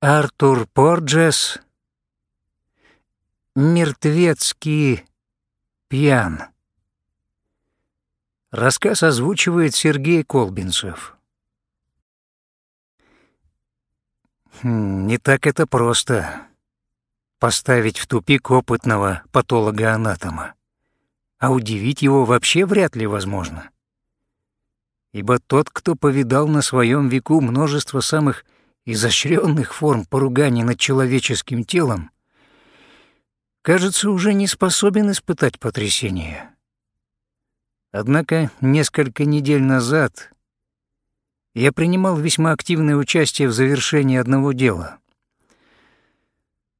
Артур Порджес «Мертвецкий пьян». Рассказ озвучивает Сергей Колбинцев. Хм, не так это просто — поставить в тупик опытного патолога-анатома, а удивить его вообще вряд ли возможно. Ибо тот, кто повидал на своем веку множество самых изощренных форм поругания над человеческим телом, кажется, уже не способен испытать потрясение. Однако несколько недель назад я принимал весьма активное участие в завершении одного дела.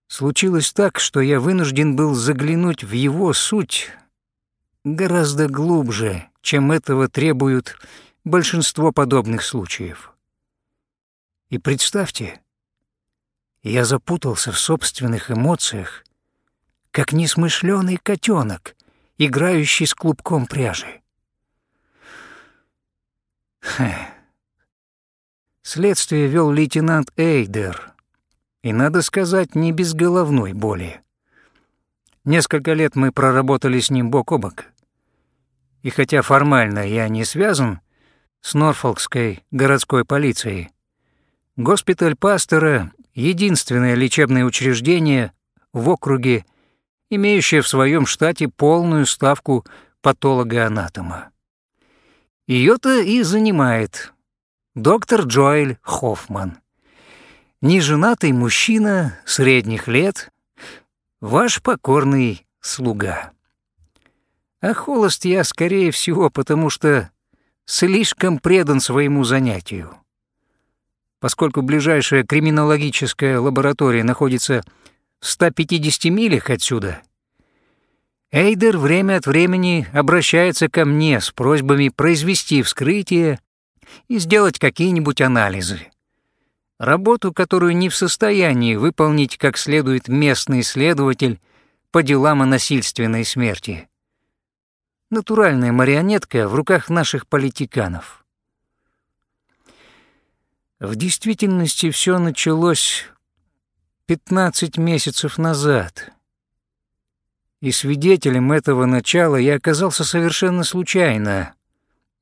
Случилось так, что я вынужден был заглянуть в его суть гораздо глубже, чем этого требуют большинство подобных случаев. И представьте, я запутался в собственных эмоциях, как несмышленый котенок, играющий с клубком пряжи. Хе. Следствие вел лейтенант Эйдер, и, надо сказать, не без головной боли. Несколько лет мы проработали с ним бок о бок. И хотя формально я не связан с Норфолкской городской полицией, Госпиталь Пастора — единственное лечебное учреждение в округе, имеющее в своем штате полную ставку патолога-анатома. Ее-то и занимает доктор Джоэль Хоффман. Неженатый мужчина средних лет, ваш покорный слуга. А холост я, скорее всего, потому что слишком предан своему занятию поскольку ближайшая криминологическая лаборатория находится в 150 милях отсюда. Эйдер время от времени обращается ко мне с просьбами произвести вскрытие и сделать какие-нибудь анализы. Работу, которую не в состоянии выполнить как следует местный следователь по делам о насильственной смерти. Натуральная марионетка в руках наших политиканов. В действительности все началось 15 месяцев назад. И свидетелем этого начала я оказался совершенно случайно,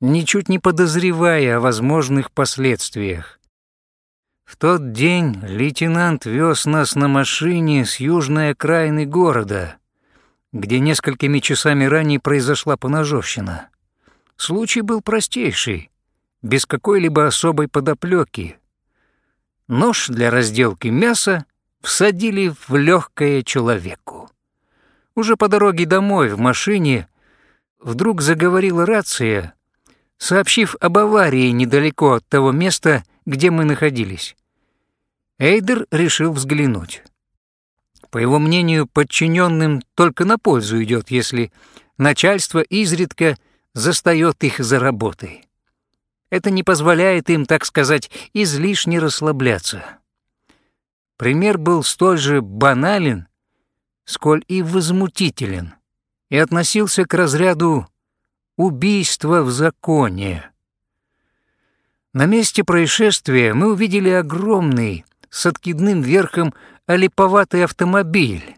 ничуть не подозревая о возможных последствиях. В тот день лейтенант вез нас на машине с южной окраины города, где несколькими часами ранее произошла поножовщина. Случай был простейший — без какой-либо особой подоплеки. Нож для разделки мяса всадили в легкое человеку. Уже по дороге домой в машине вдруг заговорила рация, сообщив об аварии недалеко от того места, где мы находились. Эйдер решил взглянуть. По его мнению, подчиненным только на пользу идет, если начальство изредка застает их за работой. Это не позволяет им, так сказать, излишне расслабляться. Пример был столь же банален, сколь и возмутителен, и относился к разряду убийства в законе. На месте происшествия мы увидели огромный, с откидным верхом, олиповатый автомобиль,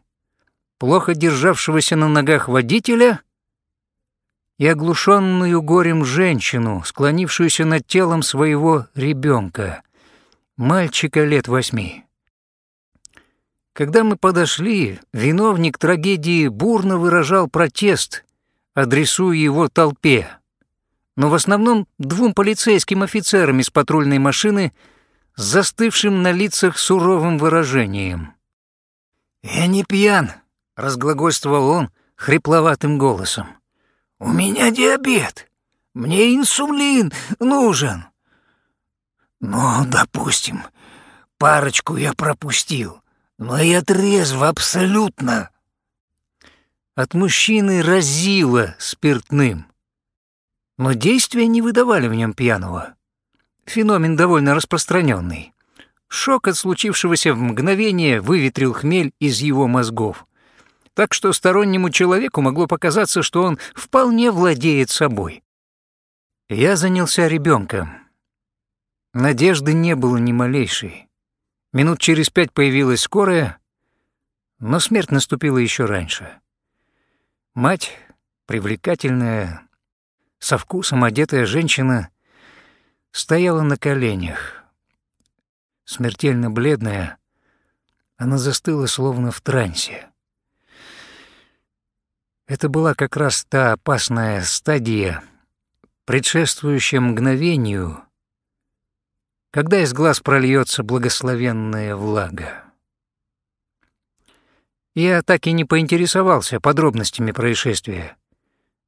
плохо державшегося на ногах водителя — и оглушенную горем женщину, склонившуюся над телом своего ребенка, мальчика лет восьми. Когда мы подошли, виновник трагедии бурно выражал протест, адресуя его толпе, но в основном двум полицейским офицерам из патрульной машины с застывшим на лицах суровым выражением. «Я не пьян», — разглагольствовал он хрипловатым голосом. «У меня диабет. Мне инсулин нужен». «Ну, допустим, парочку я пропустил, но я трезв абсолютно». От мужчины разило спиртным. Но действия не выдавали в нем пьяного. Феномен довольно распространенный. Шок от случившегося в мгновение выветрил хмель из его мозгов так что стороннему человеку могло показаться, что он вполне владеет собой. Я занялся ребенком. Надежды не было ни малейшей. Минут через пять появилась скорая, но смерть наступила еще раньше. Мать, привлекательная, со вкусом одетая женщина, стояла на коленях. Смертельно бледная, она застыла словно в трансе. Это была как раз та опасная стадия, предшествующая мгновению, когда из глаз прольется благословенная влага. Я так и не поинтересовался подробностями происшествия.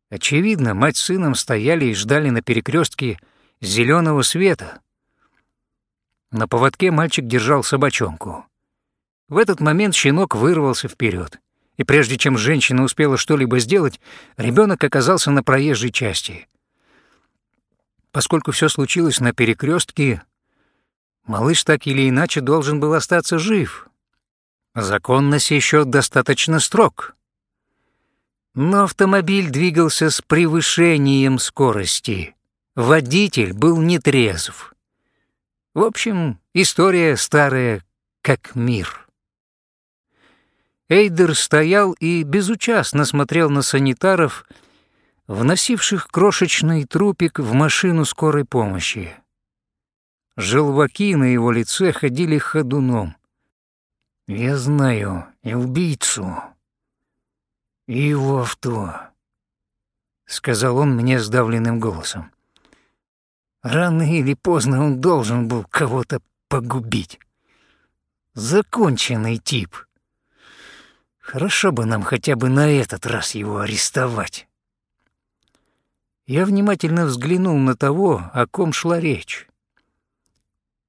Очевидно, мать с сыном стояли и ждали на перекрестке зеленого света. На поводке мальчик держал собачонку. В этот момент щенок вырвался вперед, и прежде чем женщина успела что-либо сделать, ребенок оказался на проезжей части. Поскольку все случилось на перекрестке, малыш так или иначе должен был остаться жив. Закон на достаточно строг. Но автомобиль двигался с превышением скорости. Водитель был нетрезв. В общем, история старая, как мир. Эйдер стоял и безучастно смотрел на санитаров, вносивших крошечный трупик в машину скорой помощи. Желваки на его лице ходили ходуном. «Я знаю и убийцу, и его авто», — сказал он мне сдавленным голосом. «Рано или поздно он должен был кого-то погубить. Законченный тип». Хорошо бы нам хотя бы на этот раз его арестовать. Я внимательно взглянул на того, о ком шла речь.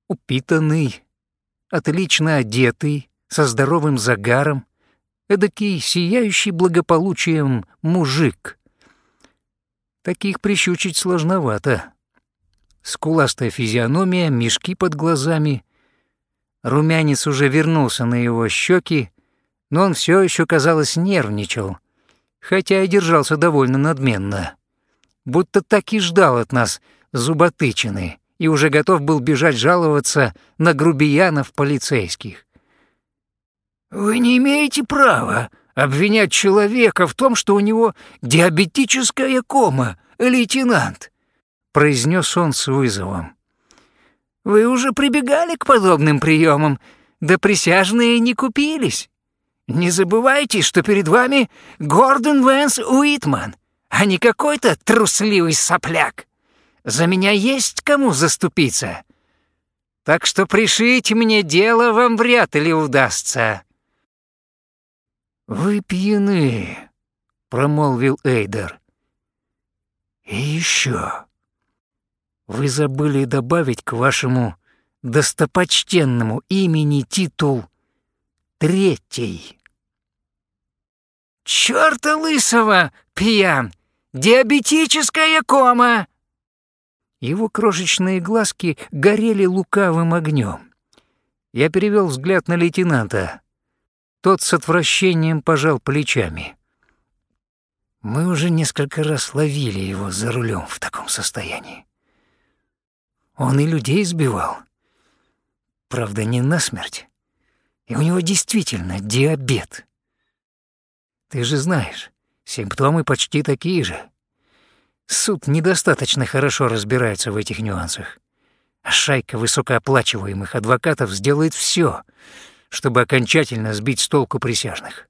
Упитанный, отлично одетый, со здоровым загаром, эдакий сияющий благополучием мужик. Таких прищучить сложновато. Скуластая физиономия, мешки под глазами. Румянец уже вернулся на его щеки, но он все еще, казалось, нервничал, хотя и держался довольно надменно, будто так и ждал от нас зуботычины и уже готов был бежать жаловаться на грубиянов полицейских. «Вы не имеете права обвинять человека в том, что у него диабетическая кома, лейтенант», — произнес он с вызовом. «Вы уже прибегали к подобным приемам, да присяжные не купились. Не забывайте, что перед вами Гордон Вэнс Уитман, а не какой-то трусливый сопляк. За меня есть кому заступиться. Так что пришить мне дело вам вряд ли удастся». «Вы пьяны», — промолвил Эйдер. «И еще. Вы забыли добавить к вашему достопочтенному имени титул «Третий». «Чёрта лысого, пьян! Диабетическая кома!» Его крошечные глазки горели лукавым огнем. Я перевел взгляд на лейтенанта. Тот с отвращением пожал плечами. Мы уже несколько раз ловили его за рулем в таком состоянии. Он и людей сбивал. Правда, не насмерть. И у него действительно диабет. Ты же знаешь, симптомы почти такие же. Суд недостаточно хорошо разбирается в этих нюансах. А шайка высокооплачиваемых адвокатов сделает все, чтобы окончательно сбить с толку присяжных.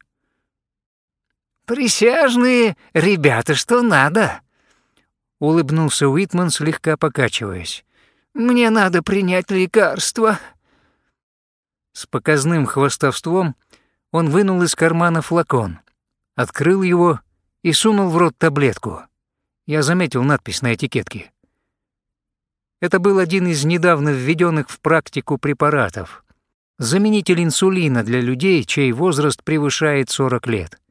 «Присяжные ребята, что надо!» — улыбнулся Уитман, слегка покачиваясь. «Мне надо принять лекарство». С показным хвостовством он вынул из кармана флакон — открыл его и сунул в рот таблетку. Я заметил надпись на этикетке. Это был один из недавно введенных в практику препаратов. Заменитель инсулина для людей, чей возраст превышает 40 лет.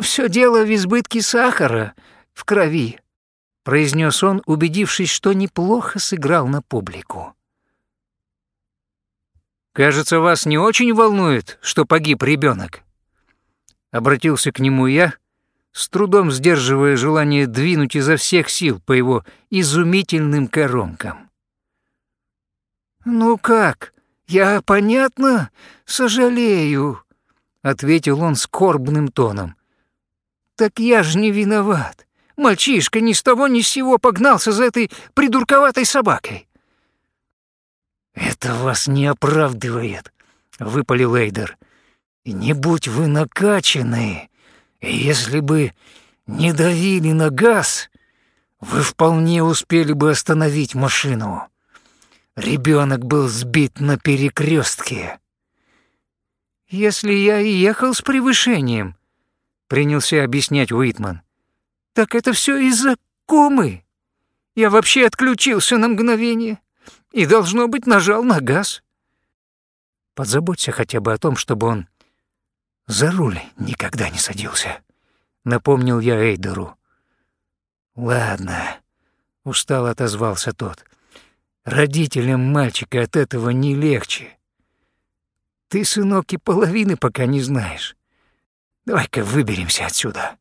Все дело в избытке сахара в крови», — произнес он, убедившись, что неплохо сыграл на публику. «Кажется, вас не очень волнует, что погиб ребенок. Обратился к нему я, с трудом сдерживая желание двинуть изо всех сил по его изумительным коронкам. «Ну как, «Я, понятно, сожалею», — ответил он скорбным тоном. «Так я ж не виноват. Мальчишка ни с того ни с сего погнался за этой придурковатой собакой». «Это вас не оправдывает», — выпалил Эйдер. «Не будь вы накачаны, если бы не давили на газ, вы вполне успели бы остановить машину. Ребенок был сбит на перекрестке. Если я и ехал с превышением, принялся объяснять Уитман, так это все из-за комы. Я вообще отключился на мгновение и, должно быть, нажал на газ. Подзаботься хотя бы о том, чтобы он за руль никогда не садился, напомнил я Эйдеру. «Ладно», — устало отозвался тот. «Родителям мальчика от этого не легче. Ты, сынок, и половины пока не знаешь. Давай-ка выберемся отсюда.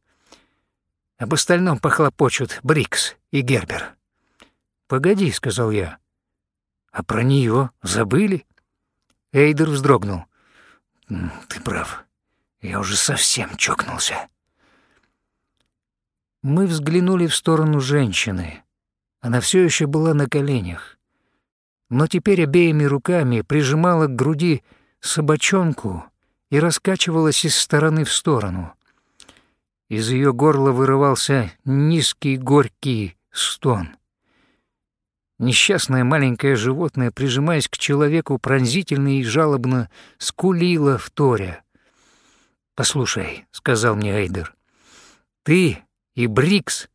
Об остальном похлопочут Брикс и Гербер». «Погоди», — сказал я. «А про нее забыли?» Эйдер вздрогнул. «Ты прав. Я уже совсем чокнулся». Мы взглянули в сторону женщины. Она все еще была на коленях, но теперь обеими руками прижимала к груди собачонку и раскачивалась из стороны в сторону. Из ее горла вырывался низкий горький стон. Несчастное маленькое животное, прижимаясь к человеку, пронзительно и жалобно скулило в торе. «Послушай», — сказал мне Эйдер, — «ты и Брикс,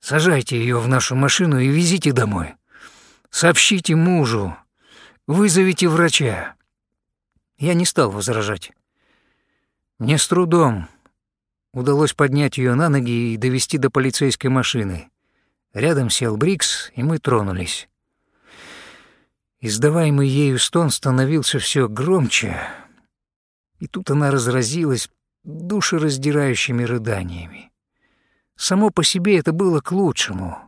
сажайте ее в нашу машину и везите домой. Сообщите мужу, вызовите врача». Я не стал возражать. Мне с трудом удалось поднять ее на ноги и довести до полицейской машины. Рядом сел Брикс, и мы тронулись. Издаваемый ею стон становился все громче, и тут она разразилась душераздирающими рыданиями. Само по себе это было к лучшему,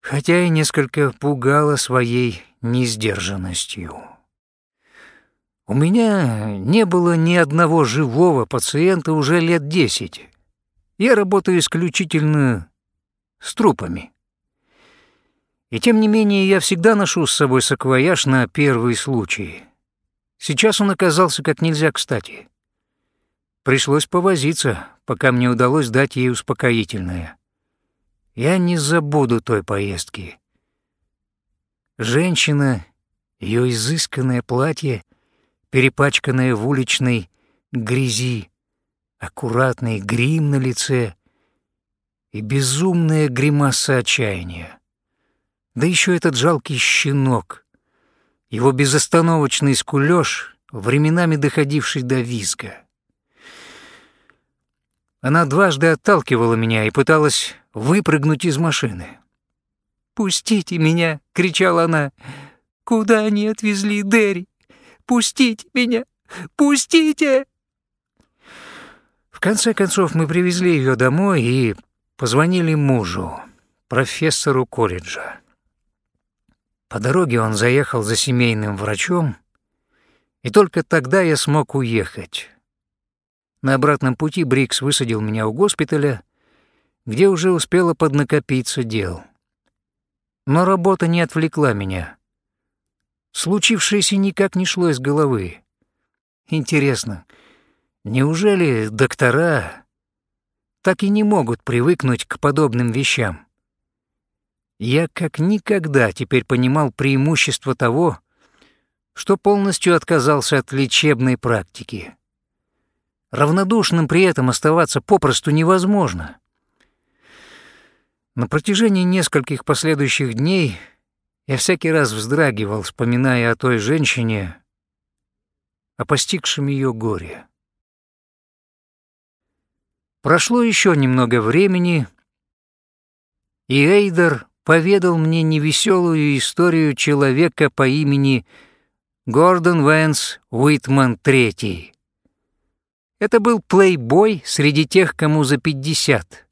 хотя и несколько пугало своей несдержанностью. У меня не было ни одного живого пациента уже лет десять. Я работаю исключительно с трупами. И тем не менее я всегда ношу с собой саквояж на первый случай. Сейчас он оказался как нельзя кстати. Пришлось повозиться, пока мне удалось дать ей успокоительное. Я не забуду той поездки. Женщина, ее изысканное платье, перепачканное в уличной грязи, аккуратный грим на лице и безумная гримаса отчаяния. Да еще этот жалкий щенок, его безостановочный скулёж, временами доходивший до визга. Она дважды отталкивала меня и пыталась выпрыгнуть из машины. «Пустите меня!» — кричала она. «Куда они отвезли Дерри? Пустите меня! Пустите!» В конце концов мы привезли ее домой и позвонили мужу, профессору колледжа. По дороге он заехал за семейным врачом, и только тогда я смог уехать. На обратном пути Брикс высадил меня у госпиталя, где уже успело поднакопиться дел. Но работа не отвлекла меня. Случившееся никак не шло из головы. Интересно, неужели доктора так и не могут привыкнуть к подобным вещам? Я как никогда теперь понимал преимущество того, что полностью отказался от лечебной практики. Равнодушным при этом оставаться попросту невозможно. На протяжении нескольких последующих дней я всякий раз вздрагивал, вспоминая о той женщине, о постигшем ее горе. Прошло еще немного времени, и Эйдер поведал мне невеселую историю человека по имени Гордон Вэнс Уитман III. Это был плейбой среди тех, кому за 50.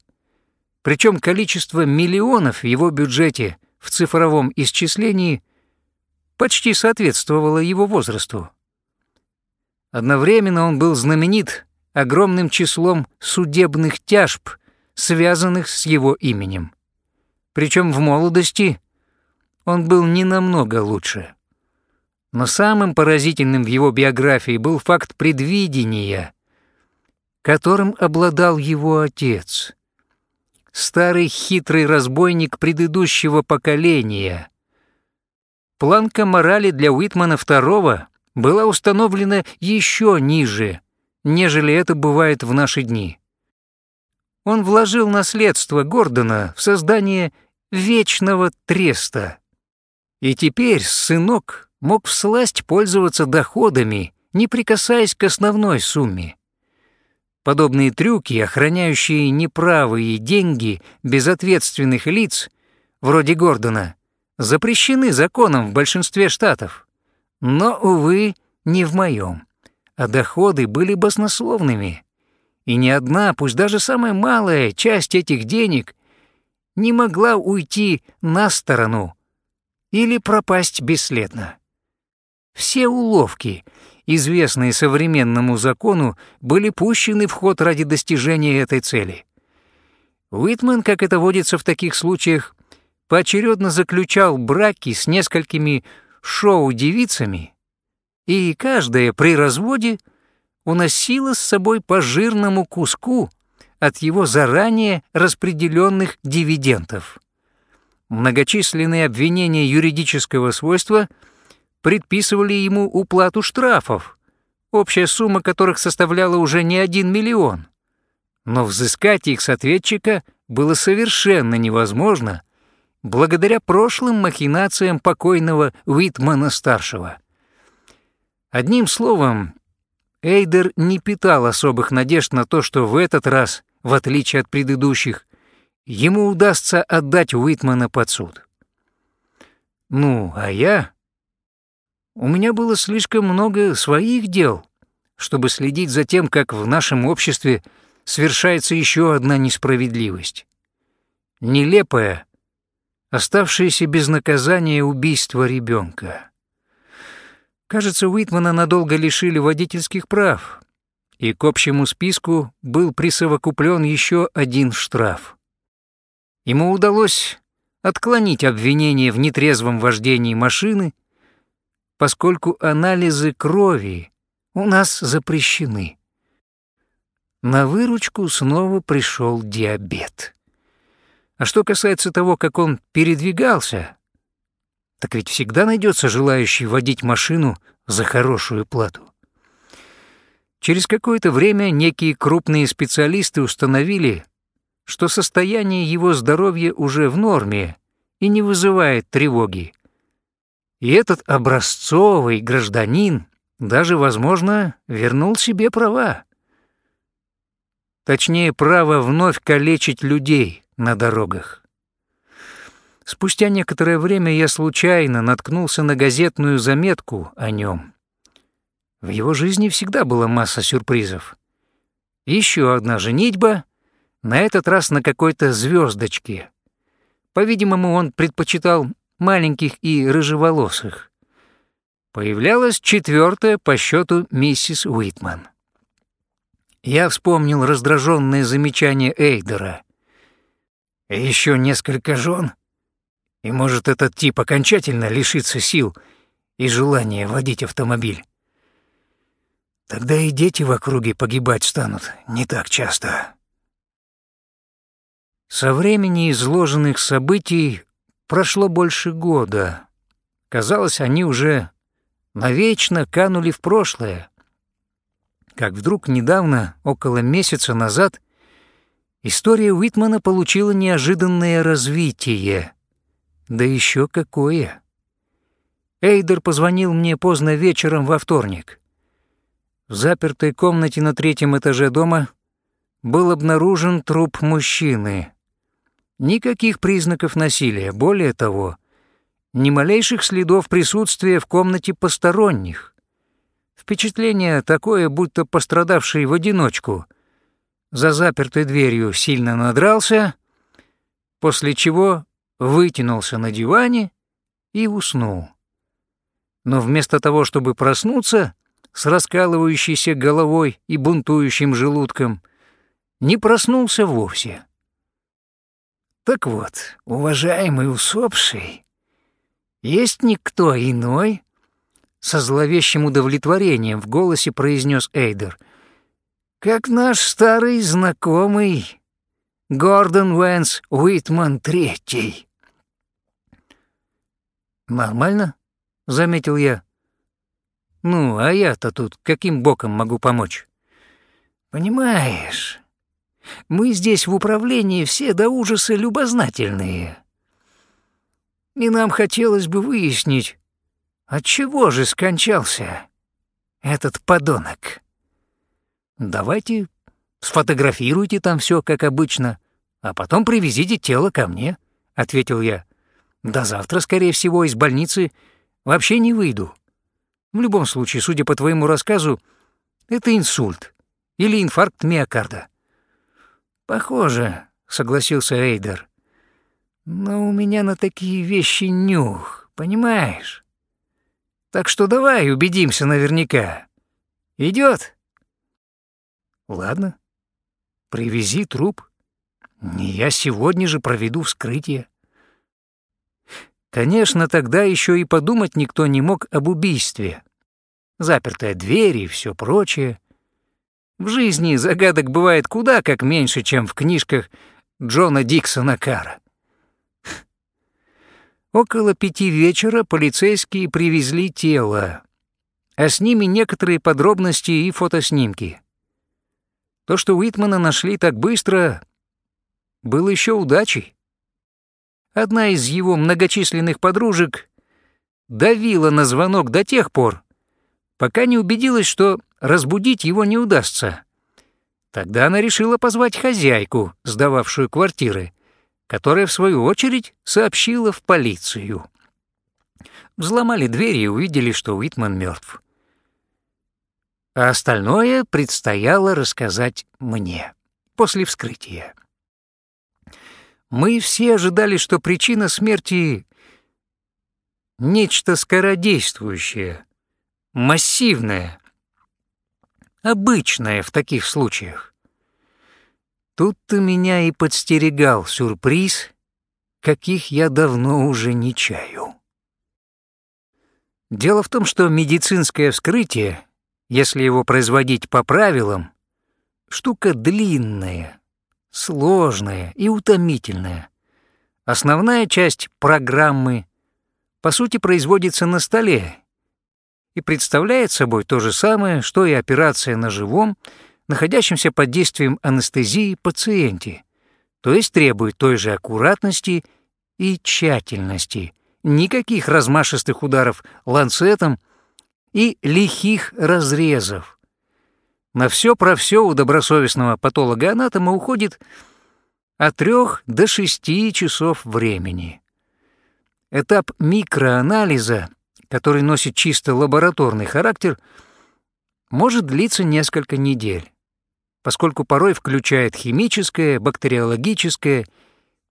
Причем количество миллионов в его бюджете в цифровом исчислении почти соответствовало его возрасту. Одновременно он был знаменит огромным числом судебных тяжб, связанных с его именем. Причем в молодости он был не намного лучше. Но самым поразительным в его биографии был факт предвидения, которым обладал его отец. Старый хитрый разбойник предыдущего поколения. Планка морали для Уитмана II была установлена еще ниже, нежели это бывает в наши дни. Он вложил наследство Гордона в создание вечного треста. И теперь сынок мог всласть пользоваться доходами, не прикасаясь к основной сумме. Подобные трюки, охраняющие неправые деньги безответственных лиц, вроде Гордона, запрещены законом в большинстве штатов. Но, увы, не в моем. А доходы были баснословными. И ни одна, пусть даже самая малая часть этих денег не могла уйти на сторону или пропасть бесследно. Все уловки, известные современному закону, были пущены в ход ради достижения этой цели. Уитмен, как это водится в таких случаях, поочередно заключал браки с несколькими шоу-девицами, и каждая при разводе уносила с собой по жирному куску от его заранее распределенных дивидендов. Многочисленные обвинения юридического свойства предписывали ему уплату штрафов, общая сумма которых составляла уже не один миллион. Но взыскать их с ответчика было совершенно невозможно благодаря прошлым махинациям покойного Уитмана-старшего. Одним словом, Эйдер не питал особых надежд на то, что в этот раз, в отличие от предыдущих, ему удастся отдать Уитмана под суд. Ну, а я... У меня было слишком много своих дел, чтобы следить за тем, как в нашем обществе совершается еще одна несправедливость. Нелепая, оставшееся без наказания убийство ребенка. Кажется, Уитмана надолго лишили водительских прав, и к общему списку был присовокуплен еще один штраф. Ему удалось отклонить обвинение в нетрезвом вождении машины, поскольку анализы крови у нас запрещены. На выручку снова пришел диабет. А что касается того, как он передвигался, так ведь всегда найдется желающий водить машину за хорошую плату. Через какое-то время некие крупные специалисты установили, что состояние его здоровья уже в норме и не вызывает тревоги. И этот образцовый гражданин даже, возможно, вернул себе права. Точнее, право вновь калечить людей на дорогах. Спустя некоторое время я случайно наткнулся на газетную заметку о нем. В его жизни всегда была масса сюрпризов. Еще одна женитьба, на этот раз на какой-то звездочке. По-видимому, он предпочитал маленьких и рыжеволосых. Появлялась четвертая по счету миссис Уитман. Я вспомнил раздраженное замечание Эйдера. Еще несколько жен и может этот тип окончательно лишится сил и желания водить автомобиль. Тогда и дети в округе погибать станут не так часто. Со времени изложенных событий прошло больше года. Казалось, они уже навечно канули в прошлое. Как вдруг недавно, около месяца назад, история Уитмана получила неожиданное развитие — да еще какое! Эйдер позвонил мне поздно вечером во вторник. В запертой комнате на третьем этаже дома был обнаружен труп мужчины. Никаких признаков насилия, более того, ни малейших следов присутствия в комнате посторонних. Впечатление такое, будто пострадавший в одиночку за запертой дверью сильно надрался, после чего вытянулся на диване и уснул. но вместо того, чтобы проснуться с раскалывающейся головой и бунтующим желудком, не проснулся вовсе. Так вот, уважаемый усопший, есть никто иной, со зловещим удовлетворением в голосе произнес Эйдер, как наш старый знакомый Гордон Уэнс Уитман Третий. «Нормально?» — заметил я. «Ну, а я-то тут каким боком могу помочь?» «Понимаешь, мы здесь в управлении все до ужаса любознательные. И нам хотелось бы выяснить, от чего же скончался этот подонок. Давайте сфотографируйте там все, как обычно, а потом привезите тело ко мне», — ответил я. «До завтра, скорее всего, из больницы вообще не выйду. В любом случае, судя по твоему рассказу, это инсульт или инфаркт миокарда». «Похоже», — согласился Эйдер. «Но у меня на такие вещи нюх, понимаешь? Так что давай убедимся наверняка. Идет? «Ладно, привези труп. Я сегодня же проведу вскрытие». Конечно, тогда еще и подумать никто не мог об убийстве. Запертая дверь и все прочее. В жизни загадок бывает куда как меньше, чем в книжках Джона Диксона Кара. Около пяти вечера полицейские привезли тело, а с ними некоторые подробности и фотоснимки. То, что Уитмана нашли так быстро, было еще удачей. Одна из его многочисленных подружек давила на звонок до тех пор, пока не убедилась, что разбудить его не удастся. Тогда она решила позвать хозяйку, сдававшую квартиры, которая, в свою очередь, сообщила в полицию. Взломали дверь и увидели, что Уитман мертв. А остальное предстояло рассказать мне после вскрытия. Мы все ожидали, что причина смерти — нечто скородействующее, массивное, обычное в таких случаях. Тут-то меня и подстерегал сюрприз, каких я давно уже не чаю. Дело в том, что медицинское вскрытие, если его производить по правилам, штука длинная, сложная и утомительная. Основная часть программы, по сути, производится на столе и представляет собой то же самое, что и операция на живом, находящемся под действием анестезии пациенте, то есть требует той же аккуратности и тщательности, никаких размашистых ударов ланцетом и лихих разрезов. На все про все у добросовестного патолога-анатома уходит от трех до шести часов времени. Этап микроанализа который носит чисто лабораторный характер, может длиться несколько недель, поскольку порой включает химическое, бактериологическое,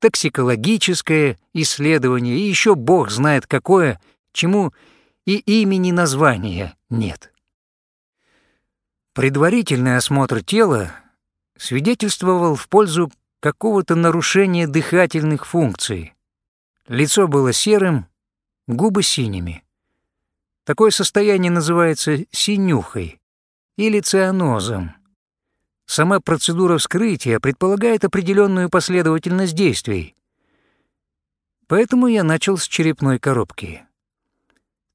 токсикологическое исследование и еще бог знает какое, чему и имени названия нет. Предварительный осмотр тела свидетельствовал в пользу какого-то нарушения дыхательных функций. Лицо было серым, губы синими. Такое состояние называется синюхой или цианозом. Сама процедура вскрытия предполагает определенную последовательность действий. Поэтому я начал с черепной коробки.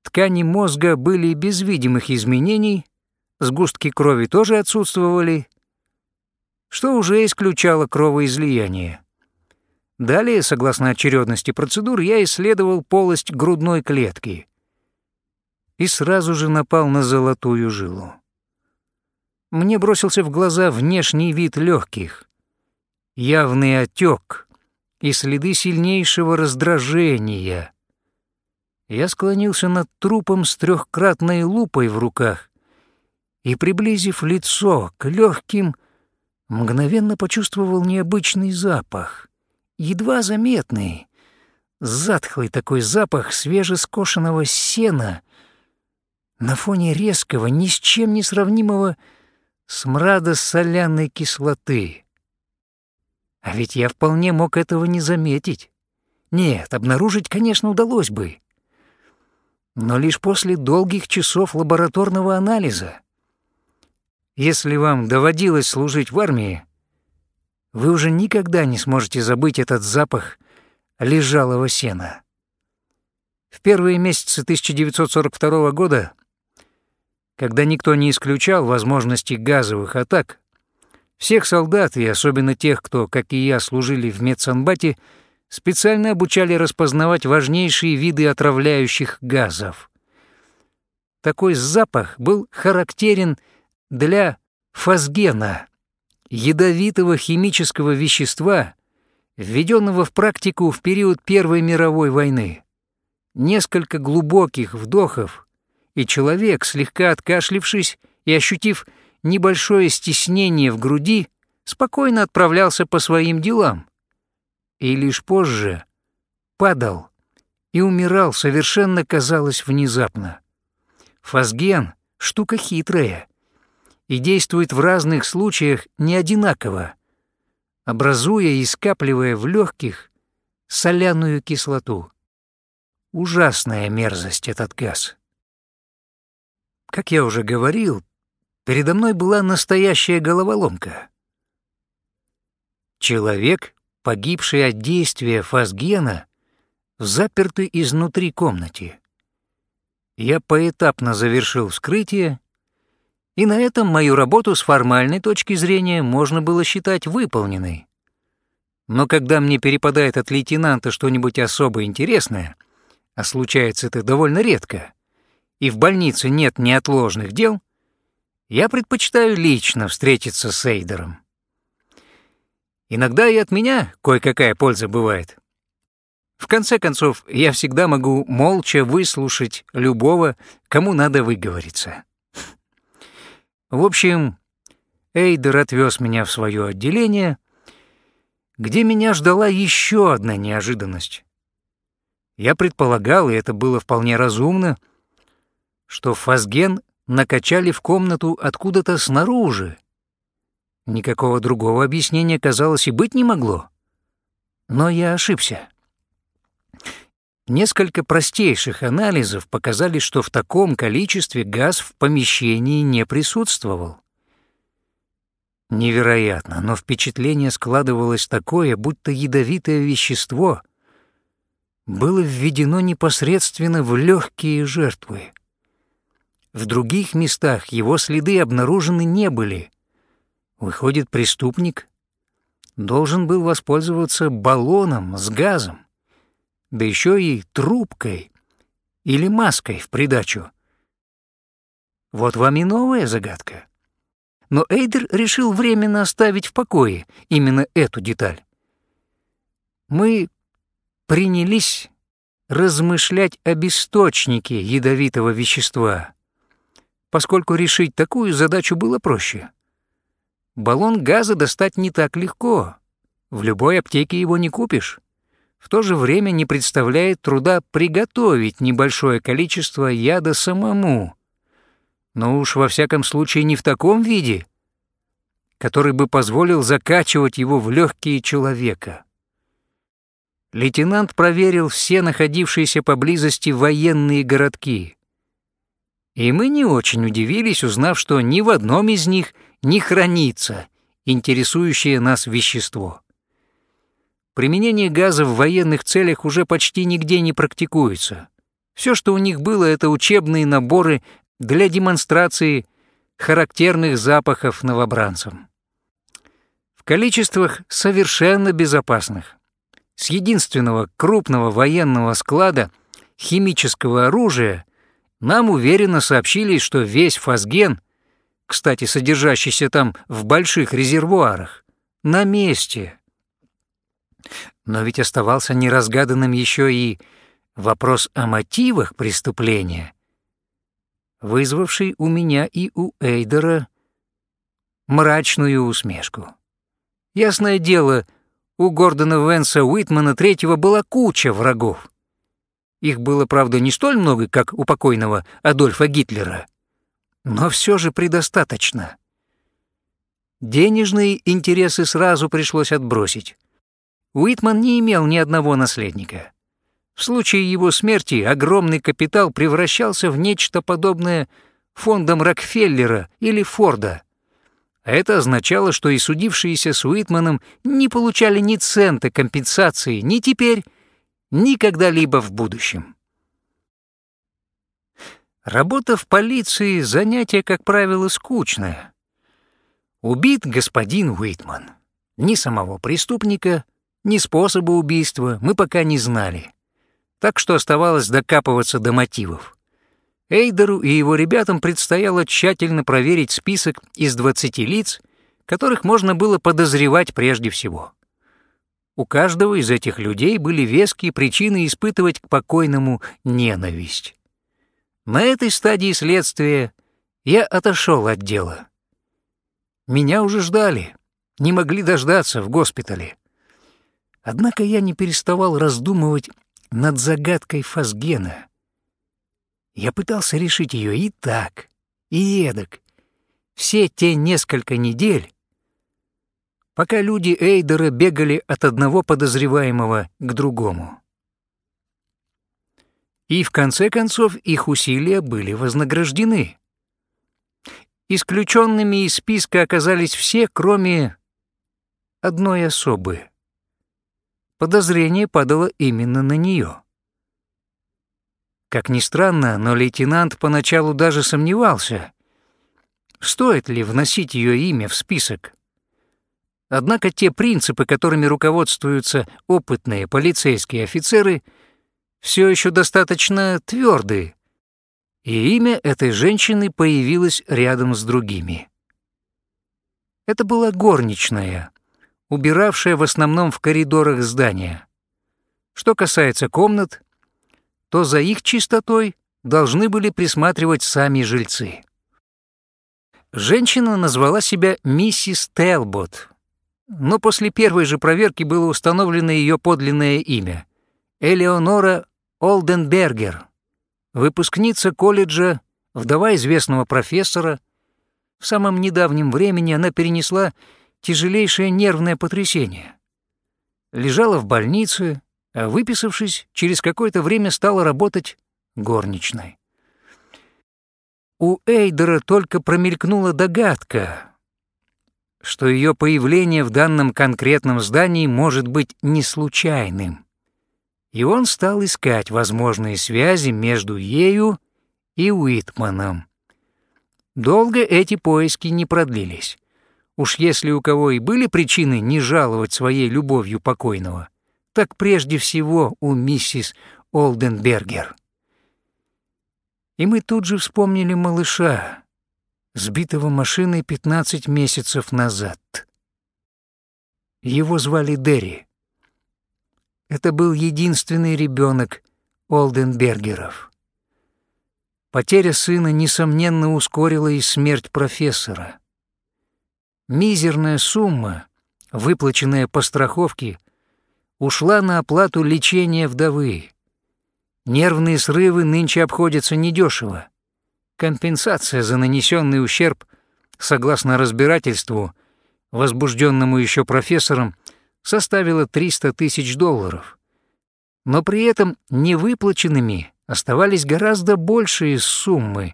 Ткани мозга были без видимых изменений, сгустки крови тоже отсутствовали, что уже исключало кровоизлияние. Далее, согласно очередности процедур, я исследовал полость грудной клетки и сразу же напал на золотую жилу. Мне бросился в глаза внешний вид легких, явный отек и следы сильнейшего раздражения. Я склонился над трупом с трехкратной лупой в руках и, приблизив лицо к легким, мгновенно почувствовал необычный запах, едва заметный, затхлый такой запах свежескошенного сена — на фоне резкого, ни с чем не сравнимого смрада соляной кислоты. А ведь я вполне мог этого не заметить. Нет, обнаружить, конечно, удалось бы. Но лишь после долгих часов лабораторного анализа. Если вам доводилось служить в армии, вы уже никогда не сможете забыть этот запах лежалого сена. В первые месяцы 1942 года когда никто не исключал возможности газовых атак, всех солдат, и особенно тех, кто, как и я, служили в медсанбате, специально обучали распознавать важнейшие виды отравляющих газов. Такой запах был характерен для фазгена, ядовитого химического вещества, введенного в практику в период Первой мировой войны. Несколько глубоких вдохов и человек, слегка откашлившись и ощутив небольшое стеснение в груди, спокойно отправлялся по своим делам. И лишь позже падал и умирал совершенно, казалось, внезапно. Фазген — штука хитрая и действует в разных случаях не одинаково, образуя и скапливая в легких соляную кислоту. Ужасная мерзость этот газ. Как я уже говорил, передо мной была настоящая головоломка. Человек, погибший от действия фазгена, в запертой изнутри комнате. Я поэтапно завершил вскрытие, и на этом мою работу с формальной точки зрения можно было считать выполненной. Но когда мне перепадает от лейтенанта что-нибудь особо интересное, а случается это довольно редко, и в больнице нет неотложных дел, я предпочитаю лично встретиться с Эйдером. Иногда и от меня кое-какая польза бывает. В конце концов, я всегда могу молча выслушать любого, кому надо выговориться. В общем, Эйдер отвез меня в свое отделение, где меня ждала еще одна неожиданность. Я предполагал, и это было вполне разумно, — что фазген накачали в комнату откуда-то снаружи. Никакого другого объяснения, казалось, и быть не могло. Но я ошибся. Несколько простейших анализов показали, что в таком количестве газ в помещении не присутствовал. Невероятно, но впечатление складывалось такое, будто ядовитое вещество было введено непосредственно в легкие жертвы. В других местах его следы обнаружены не были. Выходит, преступник должен был воспользоваться баллоном с газом, да еще и трубкой или маской в придачу. Вот вам и новая загадка. Но Эйдер решил временно оставить в покое именно эту деталь. Мы принялись размышлять об источнике ядовитого вещества — поскольку решить такую задачу было проще. Баллон газа достать не так легко. В любой аптеке его не купишь. В то же время не представляет труда приготовить небольшое количество яда самому. Но уж во всяком случае не в таком виде, который бы позволил закачивать его в легкие человека. Лейтенант проверил все находившиеся поблизости военные городки — и мы не очень удивились, узнав, что ни в одном из них не хранится интересующее нас вещество. Применение газа в военных целях уже почти нигде не практикуется. Все, что у них было, это учебные наборы для демонстрации характерных запахов новобранцам. В количествах совершенно безопасных. С единственного крупного военного склада химического оружия нам уверенно сообщили, что весь фазген, кстати, содержащийся там в больших резервуарах, на месте. Но ведь оставался неразгаданным еще и вопрос о мотивах преступления, вызвавший у меня и у Эйдера мрачную усмешку. Ясное дело, у Гордона Венса Уитмана третьего была куча врагов. Их было, правда, не столь много, как у покойного Адольфа Гитлера, но все же предостаточно. Денежные интересы сразу пришлось отбросить. Уитман не имел ни одного наследника. В случае его смерти огромный капитал превращался в нечто подобное фондам Рокфеллера или Форда. Это означало, что и судившиеся с Уитманом не получали ни цента компенсации ни теперь, ни когда-либо в будущем. Работа в полиции — занятие, как правило, скучное. Убит господин Уитман. Ни самого преступника, ни способа убийства мы пока не знали. Так что оставалось докапываться до мотивов. Эйдеру и его ребятам предстояло тщательно проверить список из 20 лиц, которых можно было подозревать прежде всего. У каждого из этих людей были веские причины испытывать к покойному ненависть. На этой стадии следствия я отошел от дела. Меня уже ждали, не могли дождаться в госпитале. Однако я не переставал раздумывать над загадкой Фасгена. Я пытался решить ее и так, и эдак. Все те несколько недель, пока люди Эйдера бегали от одного подозреваемого к другому. И в конце концов их усилия были вознаграждены. Исключенными из списка оказались все, кроме одной особы. Подозрение падало именно на нее. Как ни странно, но лейтенант поначалу даже сомневался, стоит ли вносить ее имя в список. Однако те принципы, которыми руководствуются опытные полицейские офицеры, все еще достаточно твердые, и имя этой женщины появилось рядом с другими. Это была горничная, убиравшая в основном в коридорах здания. Что касается комнат, то за их чистотой должны были присматривать сами жильцы. Женщина назвала себя миссис Телбот, но после первой же проверки было установлено ее подлинное имя — Элеонора Олденбергер, выпускница колледжа, вдова известного профессора. В самом недавнем времени она перенесла тяжелейшее нервное потрясение. Лежала в больнице, а выписавшись, через какое-то время стала работать горничной. У Эйдера только промелькнула догадка, что ее появление в данном конкретном здании может быть не случайным. И он стал искать возможные связи между ею и Уитманом. Долго эти поиски не продлились. Уж если у кого и были причины не жаловать своей любовью покойного, так прежде всего у миссис Олденбергер. И мы тут же вспомнили малыша, сбитого машиной 15 месяцев назад. Его звали Дерри. Это был единственный ребенок Олденбергеров. Потеря сына, несомненно, ускорила и смерть профессора. Мизерная сумма, выплаченная по страховке, ушла на оплату лечения вдовы. Нервные срывы нынче обходятся недешево. Компенсация за нанесенный ущерб, согласно разбирательству, возбужденному еще профессором, составила 300 тысяч долларов. Но при этом невыплаченными оставались гораздо большие суммы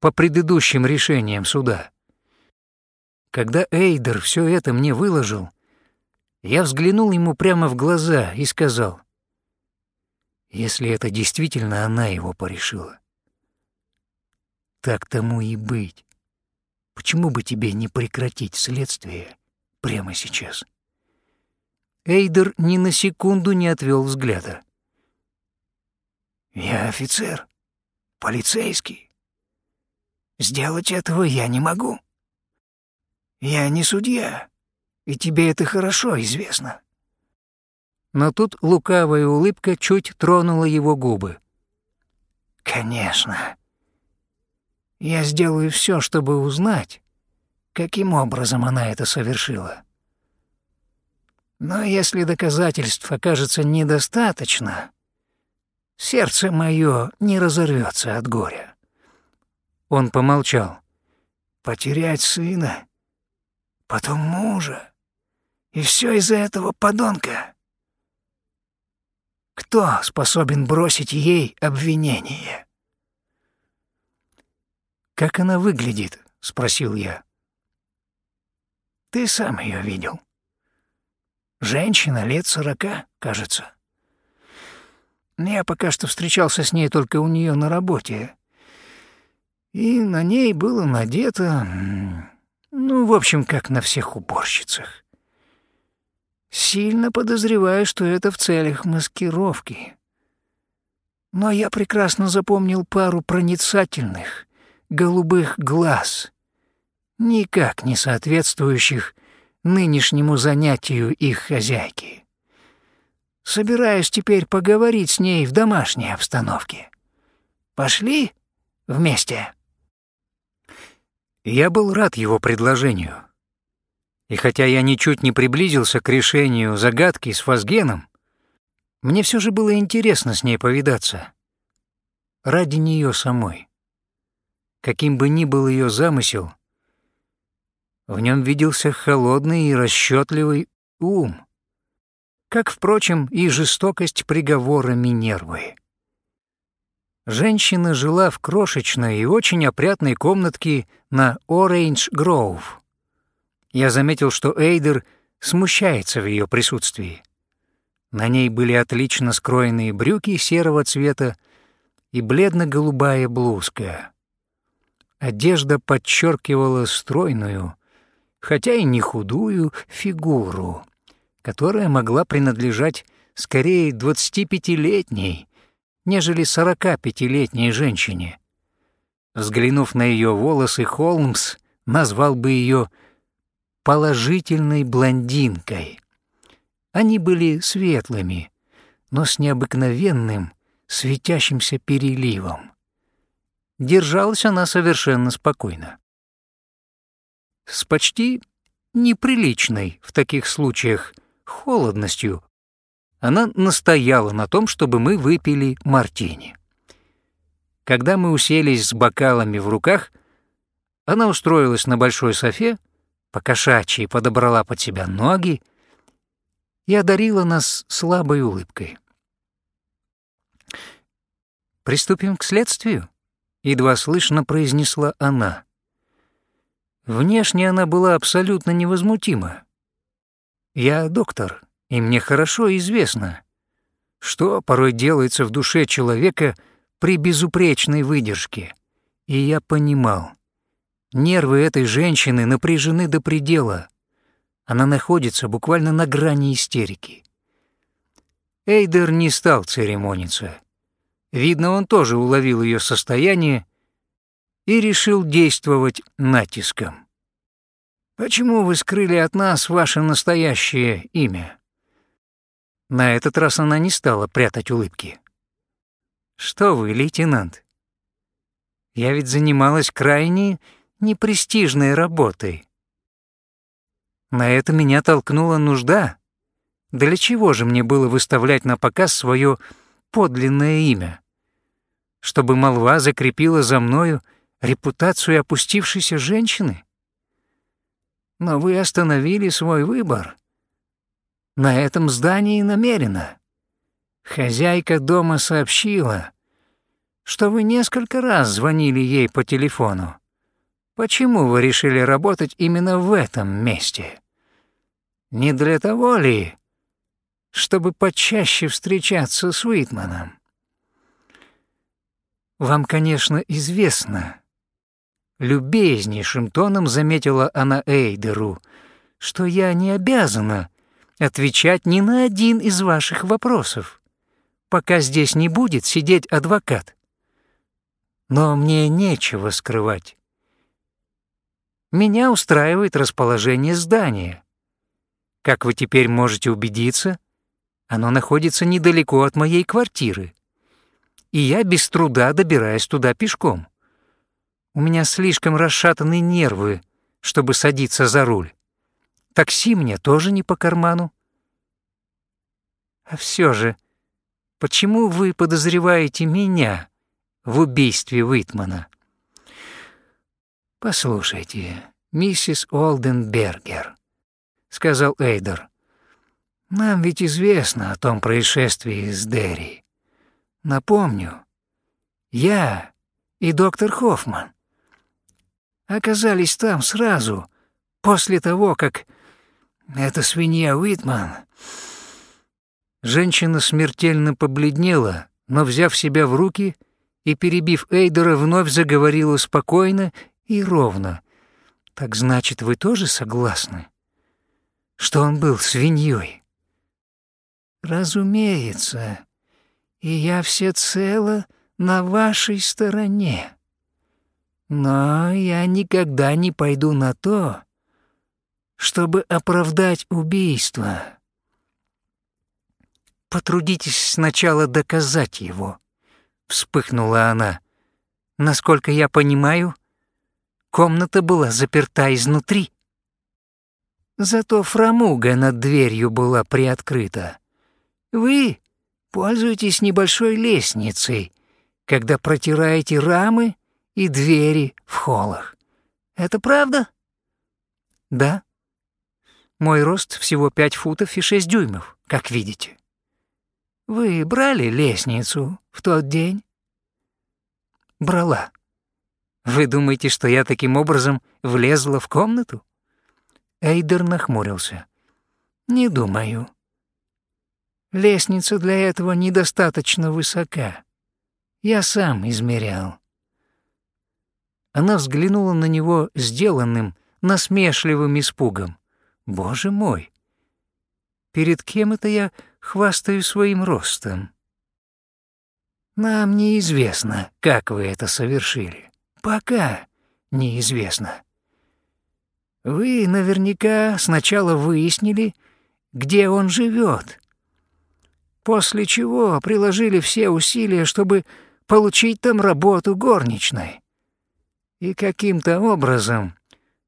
по предыдущим решениям суда. Когда Эйдер все это мне выложил, я взглянул ему прямо в глаза и сказал, «Если это действительно она его порешила, так тому и быть. Почему бы тебе не прекратить следствие прямо сейчас?» Эйдер ни на секунду не отвел взгляда. «Я офицер, полицейский. Сделать этого я не могу. Я не судья, и тебе это хорошо известно». Но тут лукавая улыбка чуть тронула его губы. «Конечно. Я сделаю все, чтобы узнать, каким образом она это совершила. Но если доказательств окажется недостаточно, сердце мое не разорвется от горя. Он помолчал. Потерять сына, потом мужа, и все из-за этого подонка. Кто способен бросить ей обвинение? «Как она выглядит?» — спросил я. «Ты сам ее видел. Женщина лет сорока, кажется. Я пока что встречался с ней только у нее на работе. И на ней было надето... Ну, в общем, как на всех уборщицах. Сильно подозреваю, что это в целях маскировки. Но я прекрасно запомнил пару проницательных, голубых глаз, никак не соответствующих нынешнему занятию их хозяйки. Собираюсь теперь поговорить с ней в домашней обстановке. Пошли вместе?» Я был рад его предложению. И хотя я ничуть не приблизился к решению загадки с фазгеном, мне все же было интересно с ней повидаться. Ради нее самой. Каким бы ни был ее замысел, в нем виделся холодный и расчетливый ум, как, впрочем, и жестокость приговора Минервы. Женщина жила в крошечной и очень опрятной комнатке на Оранж Гроув. Я заметил, что Эйдер смущается в ее присутствии. На ней были отлично скроенные брюки серого цвета и бледно-голубая блузка. Одежда подчеркивала стройную, хотя и не худую, фигуру, которая могла принадлежать скорее 25-летней, нежели 45-летней женщине. Взглянув на ее волосы, Холмс назвал бы ее положительной блондинкой. Они были светлыми, но с необыкновенным светящимся переливом. Держалась она совершенно спокойно. С почти неприличной в таких случаях холодностью она настояла на том, чтобы мы выпили мартини. Когда мы уселись с бокалами в руках, она устроилась на большой софе, покошачьи подобрала под себя ноги и одарила нас слабой улыбкой. «Приступим к следствию?» — едва слышно произнесла она. Внешне она была абсолютно невозмутима. «Я доктор», и мне хорошо известно, что порой делается в душе человека при безупречной выдержке. И я понимал, нервы этой женщины напряжены до предела. Она находится буквально на грани истерики. Эйдер не стал церемониться. Видно, он тоже уловил ее состояние и решил действовать натиском. «Почему вы скрыли от нас ваше настоящее имя?» На этот раз она не стала прятать улыбки. «Что вы, лейтенант? Я ведь занималась крайне непрестижной работой. На это меня толкнула нужда. Для чего же мне было выставлять на показ свое подлинное имя? Чтобы молва закрепила за мною репутацию опустившейся женщины? Но вы остановили свой выбор на этом здании намеренно. Хозяйка дома сообщила, что вы несколько раз звонили ей по телефону. Почему вы решили работать именно в этом месте? Не для того ли, чтобы почаще встречаться с Уитманом? Вам, конечно, известно, любезнейшим тоном заметила она Эйдеру, что я не обязана отвечать ни на один из ваших вопросов, пока здесь не будет сидеть адвокат. Но мне нечего скрывать. Меня устраивает расположение здания. Как вы теперь можете убедиться, оно находится недалеко от моей квартиры, и я без труда добираюсь туда пешком. У меня слишком расшатаны нервы, чтобы садиться за руль. Такси мне тоже не по карману. А все же, почему вы подозреваете меня в убийстве Уитмана?» «Послушайте, миссис Олденбергер», — сказал Эйдер, — «нам ведь известно о том происшествии с Дерри. Напомню, я и доктор Хоффман оказались там сразу, после того, как эта свинья Уитман...» Женщина смертельно побледнела, но, взяв себя в руки и перебив Эйдера, вновь заговорила спокойно и ровно. «Так значит, вы тоже согласны, что он был свиньей?» «Разумеется, и я всецело на вашей стороне. Но я никогда не пойду на то, чтобы оправдать убийство. Потрудитесь сначала доказать его, вспыхнула она. Насколько я понимаю, комната была заперта изнутри. Зато фрамуга над дверью была приоткрыта. Вы пользуетесь небольшой лестницей, когда протираете рамы и двери в холлах. Это правда? Да. Мой рост всего пять футов и шесть дюймов, как видите. Вы брали лестницу в тот день? Брала. Вы думаете, что я таким образом влезла в комнату? Эйдер нахмурился. Не думаю. Лестница для этого недостаточно высока. Я сам измерял. Она взглянула на него сделанным, насмешливым испугом. Боже мой! Перед кем это я хвастаю своим ростом? Нам неизвестно, как вы это совершили. Пока неизвестно. Вы наверняка сначала выяснили, где он живет, после чего приложили все усилия, чтобы получить там работу горничной. И каким-то образом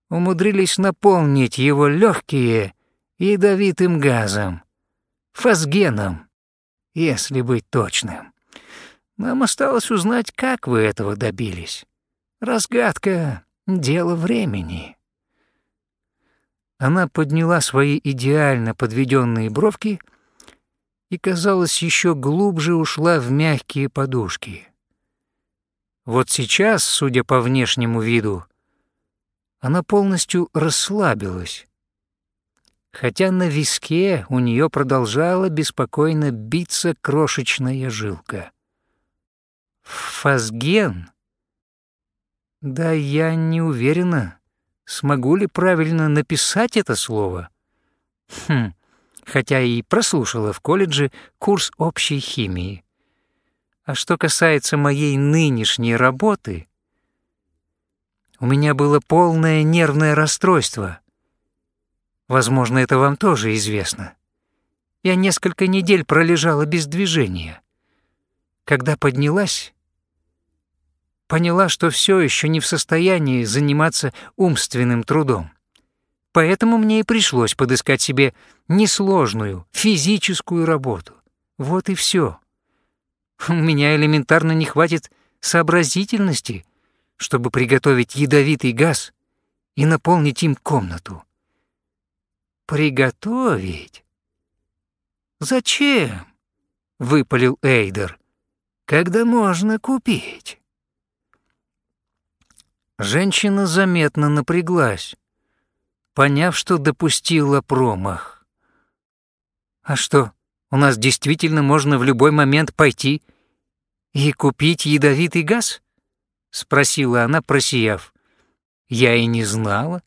умудрились наполнить его легкие ядовитым газом, фосгеном, если быть точным. Нам осталось узнать, как вы этого добились. Разгадка — дело времени. Она подняла свои идеально подведенные бровки и, казалось, еще глубже ушла в мягкие подушки. Вот сейчас, судя по внешнему виду, она полностью расслабилась, хотя на виске у нее продолжала беспокойно биться крошечная жилка. Фазген? Да я не уверена, смогу ли правильно написать это слово. Хм, хотя и прослушала в колледже курс общей химии. А что касается моей нынешней работы, у меня было полное нервное расстройство. Возможно, это вам тоже известно. Я несколько недель пролежала без движения. Когда поднялась, поняла, что все еще не в состоянии заниматься умственным трудом. Поэтому мне и пришлось подыскать себе несложную физическую работу. Вот и все. У меня элементарно не хватит сообразительности чтобы приготовить ядовитый газ и наполнить им комнату. «Приготовить? Зачем?» — выпалил Эйдер. «Когда можно купить?» Женщина заметно напряглась, поняв, что допустила промах. «А что, у нас действительно можно в любой момент пойти и купить ядовитый газ?» — спросила она, просияв. «Я и не знала.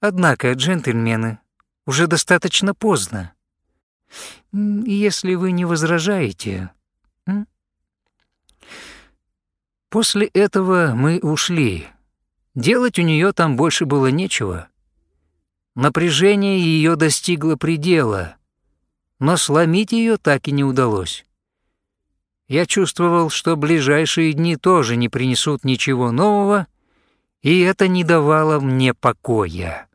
Однако, джентльмены, уже достаточно поздно. Если вы не возражаете...» После этого мы ушли. Делать у нее там больше было нечего. Напряжение ее достигло предела, но сломить ее так и не удалось. Я чувствовал, что ближайшие дни тоже не принесут ничего нового, и это не давало мне покоя.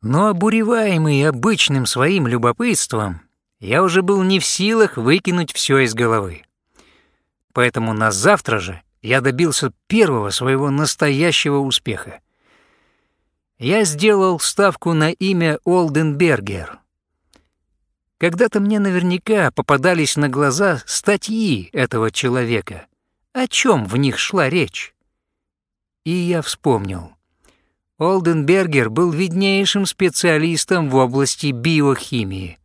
Но обуреваемый обычным своим любопытством, я уже был не в силах выкинуть все из головы. Поэтому на завтра же я добился первого своего настоящего успеха. Я сделал ставку на имя Олденбергер. Когда-то мне наверняка попадались на глаза статьи этого человека. О чем в них шла речь? И я вспомнил. Олденбергер был виднейшим специалистом в области биохимии.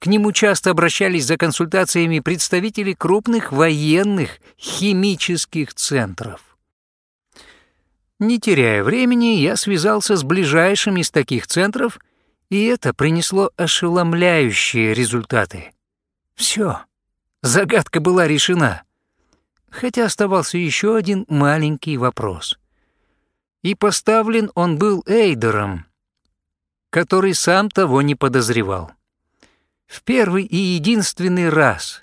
К нему часто обращались за консультациями представители крупных военных химических центров. Не теряя времени, я связался с ближайшим из таких центров, и это принесло ошеломляющие результаты. Все, загадка была решена. Хотя оставался еще один маленький вопрос. И поставлен он был Эйдером, который сам того не подозревал. В первый и единственный раз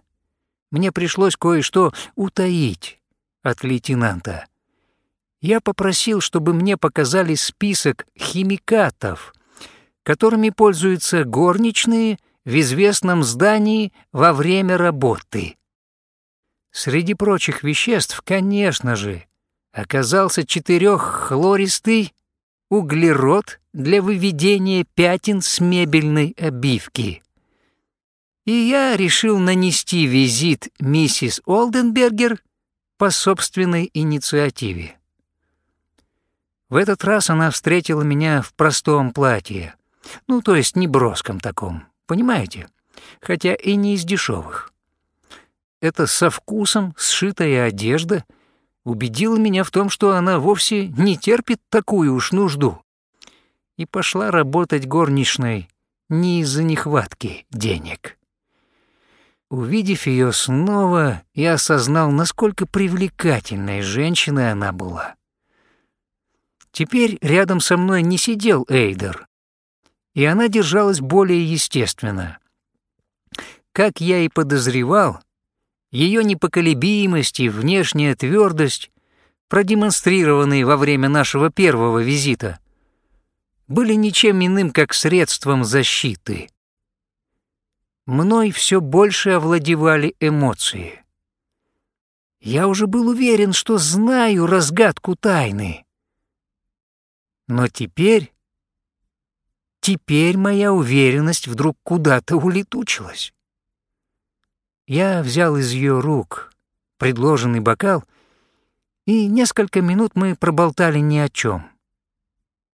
мне пришлось кое-что утаить от лейтенанта. Я попросил, чтобы мне показали список химикатов, которыми пользуются горничные в известном здании во время работы. Среди прочих веществ, конечно же, оказался четыреххлористый углерод для выведения пятен с мебельной обивки и я решил нанести визит миссис Олденбергер по собственной инициативе. В этот раз она встретила меня в простом платье, ну, то есть не броском таком, понимаете, хотя и не из дешевых. Это со вкусом сшитая одежда убедила меня в том, что она вовсе не терпит такую уж нужду, и пошла работать горничной не из-за нехватки денег. Увидев ее снова, я осознал, насколько привлекательной женщиной она была. Теперь рядом со мной не сидел Эйдер, и она держалась более естественно. Как я и подозревал, ее непоколебимость и внешняя твердость, продемонстрированные во время нашего первого визита, были ничем иным, как средством защиты мной все больше овладевали эмоции. Я уже был уверен, что знаю разгадку тайны. Но теперь... Теперь моя уверенность вдруг куда-то улетучилась. Я взял из ее рук предложенный бокал, и несколько минут мы проболтали ни о чем.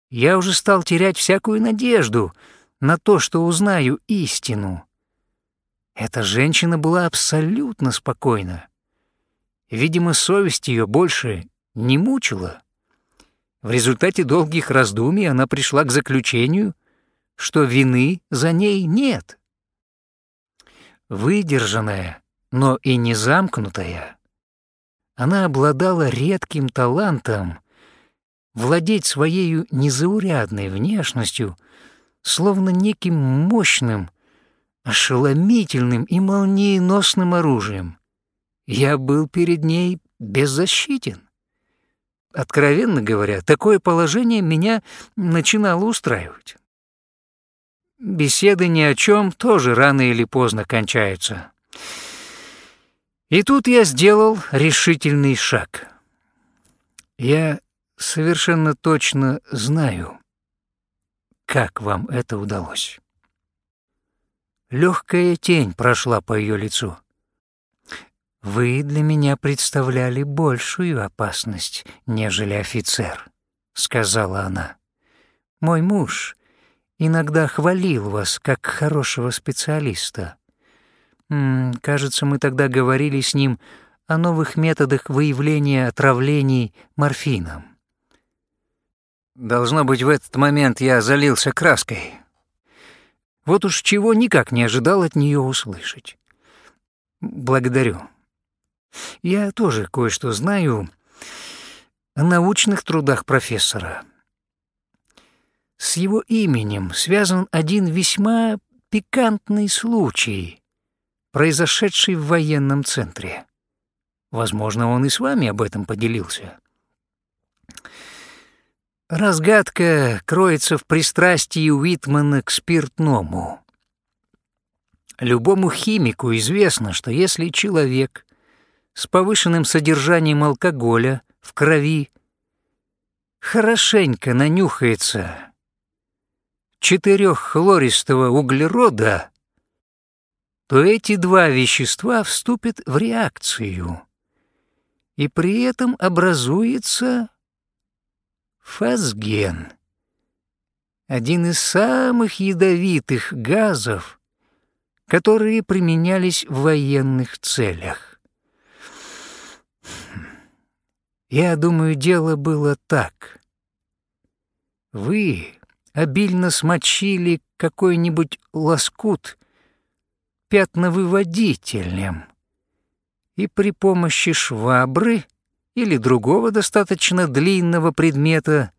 Я уже стал терять всякую надежду на то, что узнаю истину. Эта женщина была абсолютно спокойна. Видимо, совесть ее больше не мучила. В результате долгих раздумий она пришла к заключению, что вины за ней нет. Выдержанная, но и не замкнутая, она обладала редким талантом владеть своей незаурядной внешностью, словно неким мощным, ошеломительным и молниеносным оружием. Я был перед ней беззащитен. Откровенно говоря, такое положение меня начинало устраивать. Беседы ни о чем тоже рано или поздно кончаются. И тут я сделал решительный шаг. Я совершенно точно знаю, как вам это удалось. Легкая тень прошла по ее лицу. «Вы для меня представляли большую опасность, нежели офицер», — сказала она. «Мой муж иногда хвалил вас как хорошего специалиста. М -м, кажется, мы тогда говорили с ним о новых методах выявления отравлений морфином. Должно быть, в этот момент я залился краской, вот уж чего никак не ожидал от нее услышать. Благодарю. Я тоже кое-что знаю о научных трудах профессора. С его именем связан один весьма пикантный случай, произошедший в военном центре. Возможно, он и с вами об этом поделился. Разгадка кроется в пристрастии Уитмана к спиртному. Любому химику известно, что если человек с повышенным содержанием алкоголя в крови. Хорошенько нанюхается. Четыреххлористого углерода, то эти два вещества вступят в реакцию, и при этом образуется фазген, один из самых ядовитых газов, которые применялись в военных целях. Я думаю, дело было так. Вы обильно смочили какой-нибудь лоскут пятновыводителем и при помощи швабры или другого достаточно длинного предмета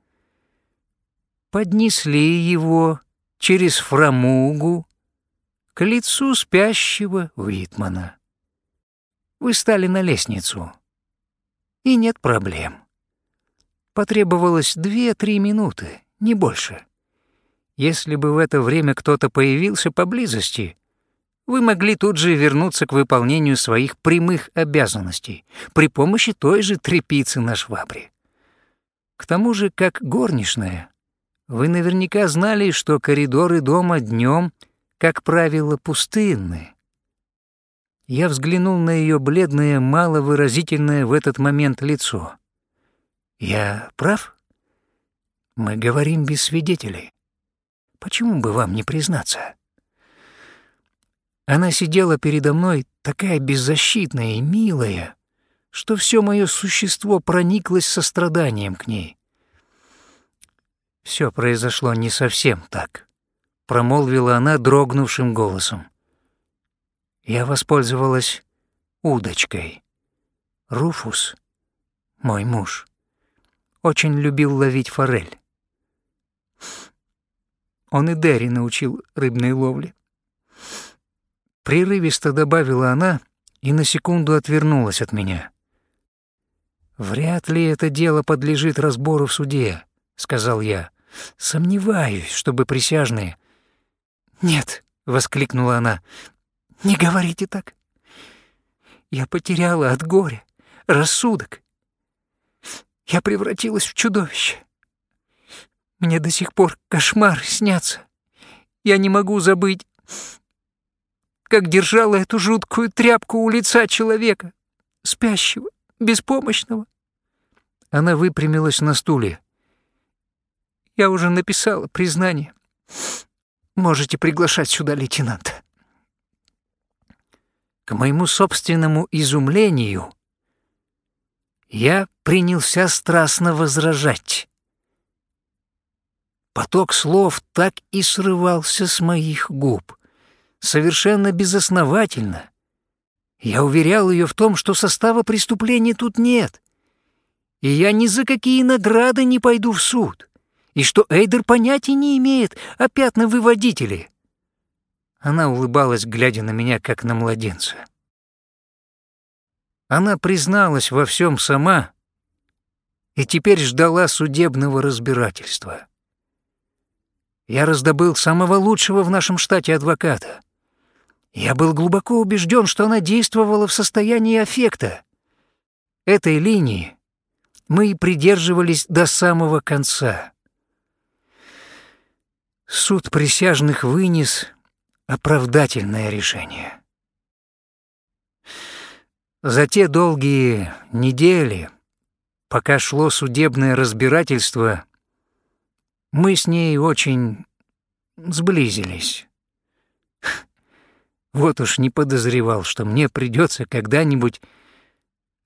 поднесли его через фрамугу к лицу спящего Уитмана. Вы стали на лестницу, и нет проблем. Потребовалось две-три минуты, не больше. Если бы в это время кто-то появился поблизости, вы могли тут же вернуться к выполнению своих прямых обязанностей при помощи той же трепицы на швабре. К тому же, как горничная, вы наверняка знали, что коридоры дома днем, как правило, пустынны. Я взглянул на ее бледное, маловыразительное в этот момент лицо. Я прав? Мы говорим без свидетелей. Почему бы вам не признаться? Она сидела передо мной такая беззащитная и милая, что все мое существо прониклось состраданием к ней. Все произошло не совсем так, промолвила она дрогнувшим голосом. Я воспользовалась удочкой. Руфус, мой муж, очень любил ловить форель. Он и Дерри научил рыбной ловле. Прерывисто добавила она и на секунду отвернулась от меня. «Вряд ли это дело подлежит разбору в суде», — сказал я. «Сомневаюсь, чтобы присяжные...» «Нет», — воскликнула она, — «не говорите так. Я потеряла от горя рассудок. Я превратилась в чудовище. Мне до сих пор кошмар снятся. Я не могу забыть, как держала эту жуткую тряпку у лица человека, спящего, беспомощного. Она выпрямилась на стуле. Я уже написала признание. Можете приглашать сюда лейтенанта. К моему собственному изумлению я принялся страстно возражать. Поток слов так и срывался с моих губ, совершенно безосновательно. Я уверял ее в том, что состава преступления тут нет, и я ни за какие награды не пойду в суд, и что Эйдер понятия не имеет о пятновыводителе. Она улыбалась, глядя на меня, как на младенца. Она призналась во всем сама и теперь ждала судебного разбирательства. Я раздобыл самого лучшего в нашем штате адвоката. Я был глубоко убежден, что она действовала в состоянии аффекта. Этой линии мы и придерживались до самого конца. Суд присяжных вынес оправдательное решение. За те долгие недели, пока шло судебное разбирательство, мы с ней очень сблизились. Вот уж не подозревал, что мне придется когда-нибудь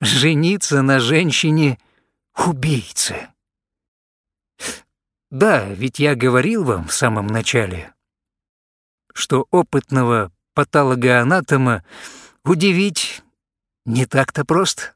жениться на женщине-убийце. Да, ведь я говорил вам в самом начале, что опытного патологоанатома удивить не так-то просто.